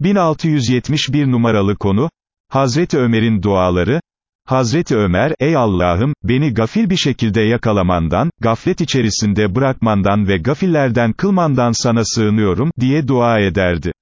1671 numaralı konu, Hazreti Ömer'in duaları, Hazreti Ömer, ey Allah'ım, beni gafil bir şekilde yakalamandan, gaflet içerisinde bırakmandan ve gafillerden kılmandan sana sığınıyorum, diye dua ederdi.